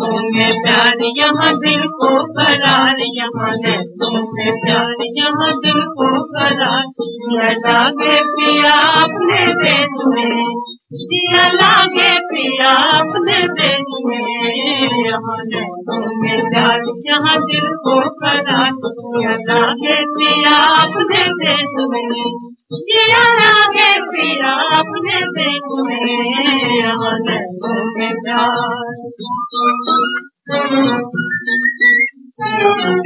यहाँ में प्यार, यहाँ दिल को करार, यहाँ में प्यार, यहाँ दिल को करार। लागे पिया अपने देश में दिया लागे पिया अपने देश में यहाँ में प्यार, यहाँ दिल को करार। लागे पिया अपने देश में दिया लागे पिया अपने देश में यहाँ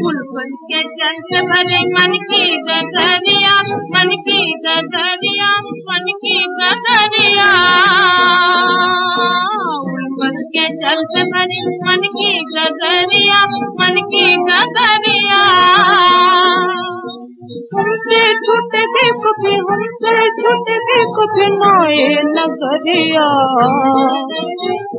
फूल के से भरे मन की गगरिया मन की गगरिया मन की गगरिया फूल के से भरे मन की गगरिया मन की गगरिया हमसे छूट के कभी हमसे छूट के कभी नए नगरिया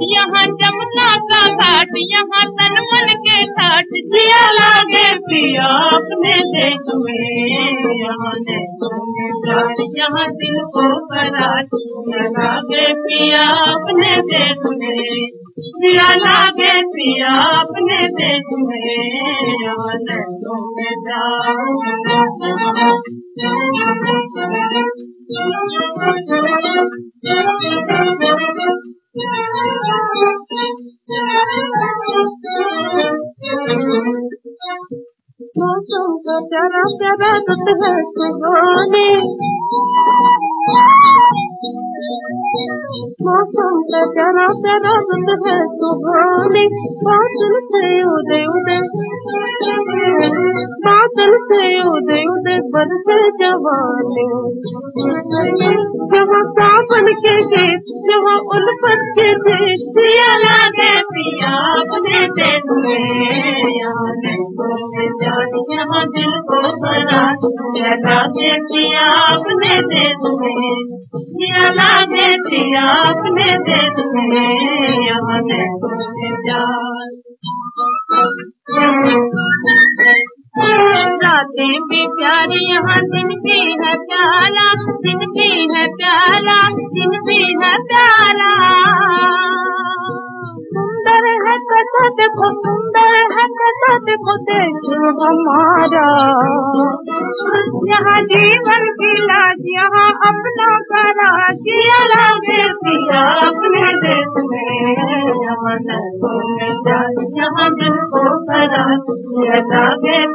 यहाँ जमुना का घाट, यहाँ तन मन के घाट। जिया लागे पिया अपने देश में यहाँ यहाँ दिल को कराट लागे पिया अपने देश में जिया लागे पिया अपने देश में यहाँ मौसम का प्यारा प्यारा दुख है सुहाने मौसम का प्यारा प्यारा दुख है सुहाने बादल से उदय उदय बादल से उदय उदय बरसे जवाने जहाँ सावन के गीत जहाँ उल्फत के देश पिया लागे पिया अपने देश में यहाँ दिल को बना लागे पिया अपने में पिया लागे पिया अपने देश में यहाँ रातें भी प्यारी, यहाँ दिन भी है प्याला दिन भी है प्याला दिन भी है प्याला सुंदर है कथा, देखो सुंदर है कथा, देखो देखो हमारा। यहाँ जीवन लाज यहाँ अपना करा दिया लागे पिया। अपने देश में यहाँ दिल को करा लागे